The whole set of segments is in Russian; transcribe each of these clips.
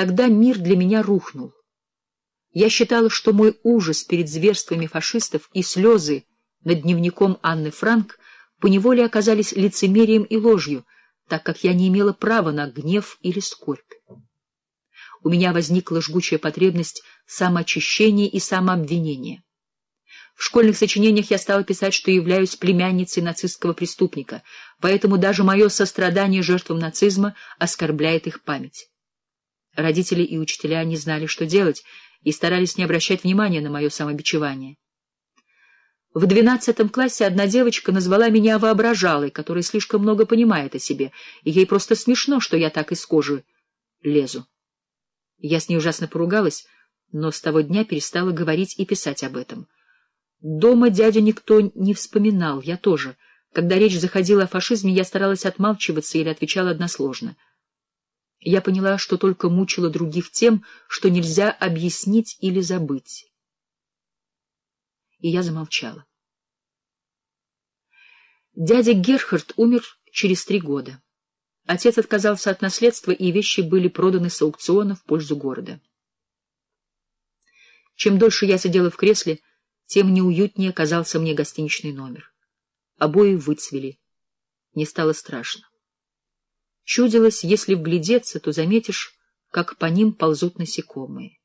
Тогда мир для меня рухнул. Я считала, что мой ужас перед зверствами фашистов и слезы над дневником Анны Франк поневоле оказались лицемерием и ложью, так как я не имела права на гнев или скорбь. У меня возникла жгучая потребность самоочищения и самообвинения. В школьных сочинениях я стала писать, что являюсь племянницей нацистского преступника, поэтому даже мое сострадание жертвам нацизма оскорбляет их память. Родители и учителя не знали, что делать, и старались не обращать внимания на мое самобичевание. В двенадцатом классе одна девочка назвала меня воображалой, которая слишком много понимает о себе, и ей просто смешно, что я так из кожи лезу. Я с ней ужасно поругалась, но с того дня перестала говорить и писать об этом. Дома дядю никто не вспоминал, я тоже. Когда речь заходила о фашизме, я старалась отмалчиваться или отвечала односложно. Я поняла, что только мучила других тем, что нельзя объяснить или забыть и я замолчала. Дядя Герхард умер через три года. Отец отказался от наследства, и вещи были проданы с аукциона в пользу города. Чем дольше я сидела в кресле, тем неуютнее казался мне гостиничный номер. Обои выцвели. Не стало страшно. Чудилось, если вглядеться, то заметишь, как по ним ползут насекомые.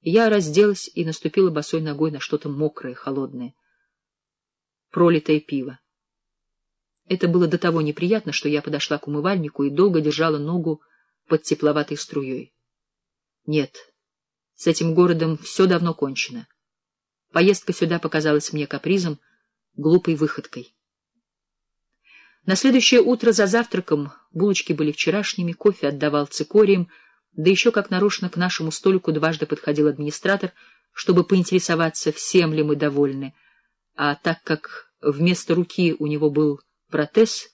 Я разделась и наступила босой ногой на что-то мокрое, холодное. Пролитое пиво. Это было до того неприятно, что я подошла к умывальнику и долго держала ногу под тепловатой струей. Нет, с этим городом все давно кончено. Поездка сюда показалась мне капризом, глупой выходкой. На следующее утро за завтраком булочки были вчерашними, кофе отдавал цикорием — да еще как нарочно к нашему столику дважды подходил администратор, чтобы поинтересоваться, всем ли мы довольны. А так как вместо руки у него был протез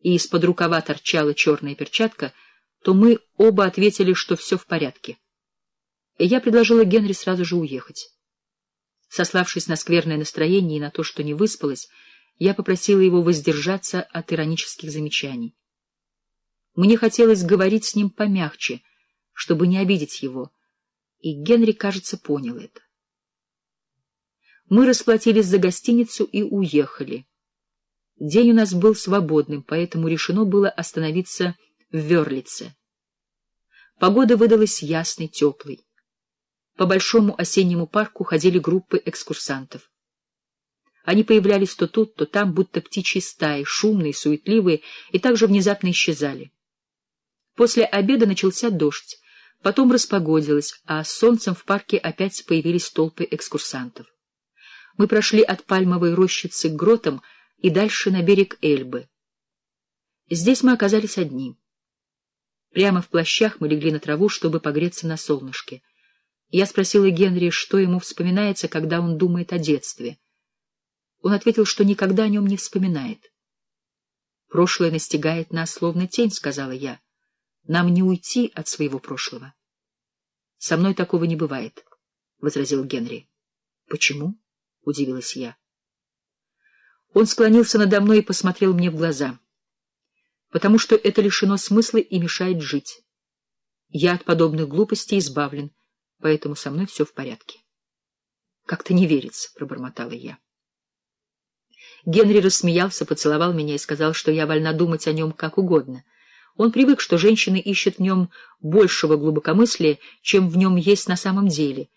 и из-под рукава торчала черная перчатка, то мы оба ответили, что все в порядке. Я предложила Генри сразу же уехать. Сославшись на скверное настроение и на то, что не выспалась, я попросила его воздержаться от иронических замечаний. Мне хотелось говорить с ним помягче — чтобы не обидеть его, и Генри, кажется, понял это. Мы расплатились за гостиницу и уехали. День у нас был свободным, поэтому решено было остановиться в Верлице. Погода выдалась ясной, теплой. По большому осеннему парку ходили группы экскурсантов. Они появлялись то тут, то там, будто птичьи стаи, шумные, суетливые, и также внезапно исчезали. После обеда начался дождь, Потом распогодилось, а с солнцем в парке опять появились толпы экскурсантов. Мы прошли от пальмовой рощицы к гротам и дальше на берег Эльбы. Здесь мы оказались одни. Прямо в плащах мы легли на траву, чтобы погреться на солнышке. Я спросила Генри, что ему вспоминается, когда он думает о детстве. Он ответил, что никогда о нем не вспоминает. «Прошлое настигает нас, словно тень», — сказала я. Нам не уйти от своего прошлого. — Со мной такого не бывает, — возразил Генри. — Почему? — удивилась я. Он склонился надо мной и посмотрел мне в глаза. — Потому что это лишено смысла и мешает жить. Я от подобных глупостей избавлен, поэтому со мной все в порядке. — Как-то не верится, — пробормотала я. Генри рассмеялся, поцеловал меня и сказал, что я вольна думать о нем как угодно — он привык, что женщины ищут в нем большего глубокомыслия, чем в нем есть на самом деле,